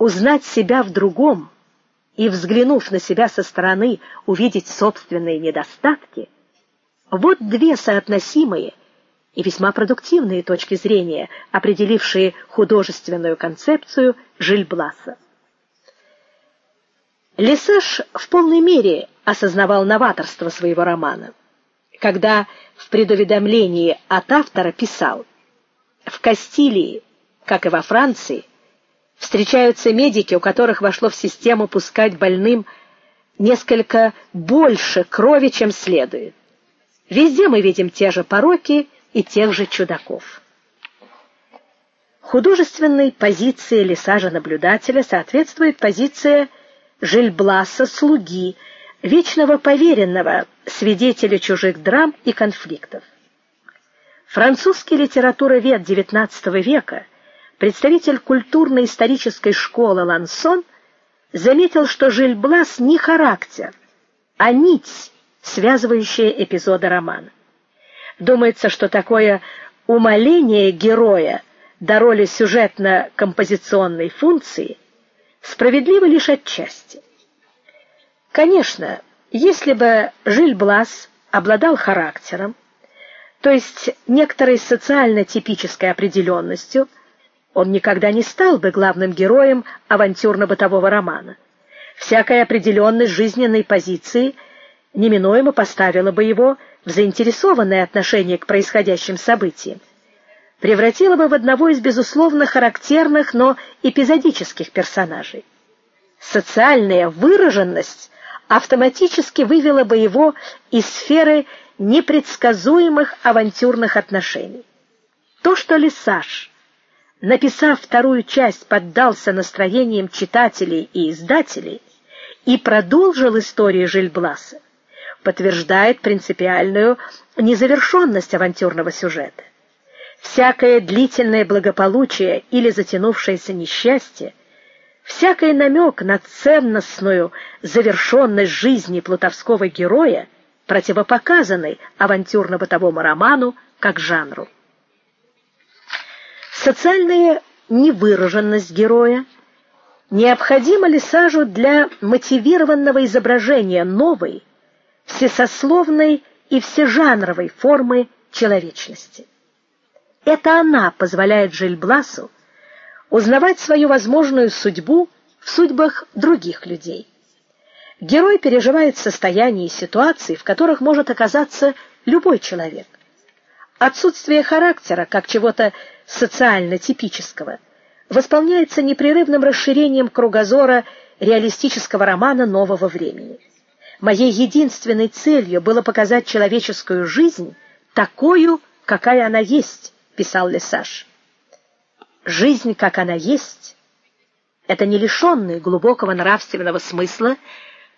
узнать себя в другом и взглянув на себя со стороны, увидеть собственные недостатки вот две соотносимые и весьма продуктивные точки зрения, определившие художественную концепцию Жильбласа. Лесаж в полной мере осознавал новаторство своего романа, когда в предуведомлении от автора писал: "В Кастилии, как и во Франции, встречаются медики, у которых вошло в систему пускать больным несколько больше крови, чем следует. Везде мы видим те же пороки и тех же чудаков. Художественной позиции Лесажа-наблюдателя соответствует позиция Жильбласа слуги, вечного поверенного, свидетеля чужих драм и конфликтов. Французский литературовед XIX века, представитель культурно-исторической школы Лансон, заметил, что Жильблас не характер, а нить, связывающая эпизоды романа. Думается, что такое умаление героя до роли сюжетно-композиционной функции справедливо лишь отчасти. Конечно, если бы Жиль-Блас обладал характером, то есть некоторой социально-типической определенностью, он никогда не стал бы главным героем авантюрно-бытового романа. Всякая определенность жизненной позиции неминуемо поставила бы его в заинтересованное отношение к происходящим событиям, превратила бы в одного из безусловно характерных, но эпизодических персонажей. Социальная выраженность автоматически вывела бы его из сферы непредсказуемых авантюрных отношений. То, что Лесаж, написав вторую часть, поддался настроениям читателей и издателей и продолжил историю Жильбласа, подтверждает принципиальную незавершенность авантюрного сюжета. Всякое длительное благополучие или затянувшееся несчастье, всякий намек на ценностную завершенность жизни плутовского героя противопоказаны авантюрно-бытовому роману как жанру. Социальная невыраженность героя необходима ли сажу для мотивированного изображения новой всесословной и всежанровой формы человечности. Это она позволяет Жильбласу узнавать свою возможную судьбу в судьбах других людей. Герой переживает состояния и ситуации, в которых может оказаться любой человек. Отсутствие характера, как чего-то социально типического, восполняется непрерывным расширением кругозора реалистического романа нового времени. Моей единственной целью было показать человеческую жизнь такую, какая она есть, писал Лесаж. Жизнь, как она есть, это не лишенный глубокого нравственного смысла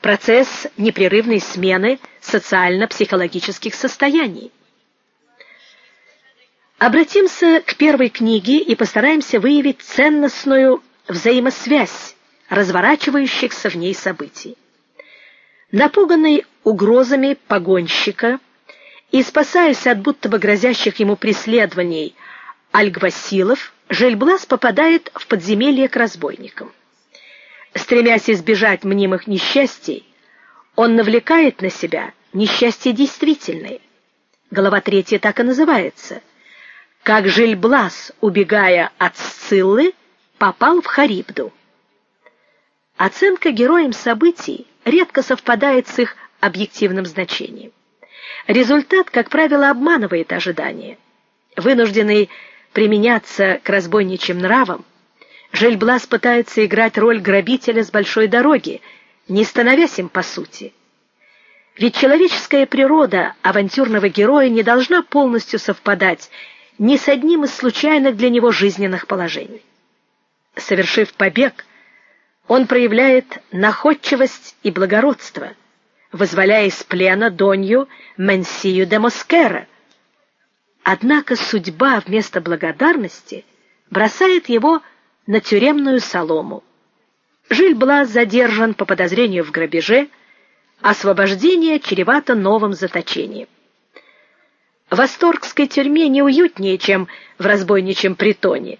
процесс непрерывной смены социально-психологических состояний. Обратимся к первой книге и постараемся выявить ценностную взаимосвязь разворачивающихся в ней событий. Напуганный угрозами погонщика и спасаясь от будто бы грозящих ему преследований альгвасилов, Жельблас попадает в подземелье к разбойникам. Стремясь избежать мнимых несчастий, он навлекает на себя несчастья действительные. Глава третья так и называется: Как Жельблас, убегая от Сциллы, попал в Харибду. Оценка героям событий редко совпадает с их объективным значением. Результат, как правило, обманывает ожидания. Вынужденный применяться к разбойничьим нравам, Жельблас пытается играть роль грабителя с большой дороги, не становясь им по сути. Ведь человеческая природа авантюрного героя не должна полностью совпадать ни с одним из случайных для него жизненных положений. Совершив побег, он проявляет находчивость и благородство, вызволяя из плена Донью Менсию де Москера. Однако судьба вместо благодарности бросает его на тюремную солому. Жиль-Блас задержан по подозрению в грабеже, освобождение чревато новым заточением. В Асторгской тюрьме не уютнее, чем в разбойничьем притоне.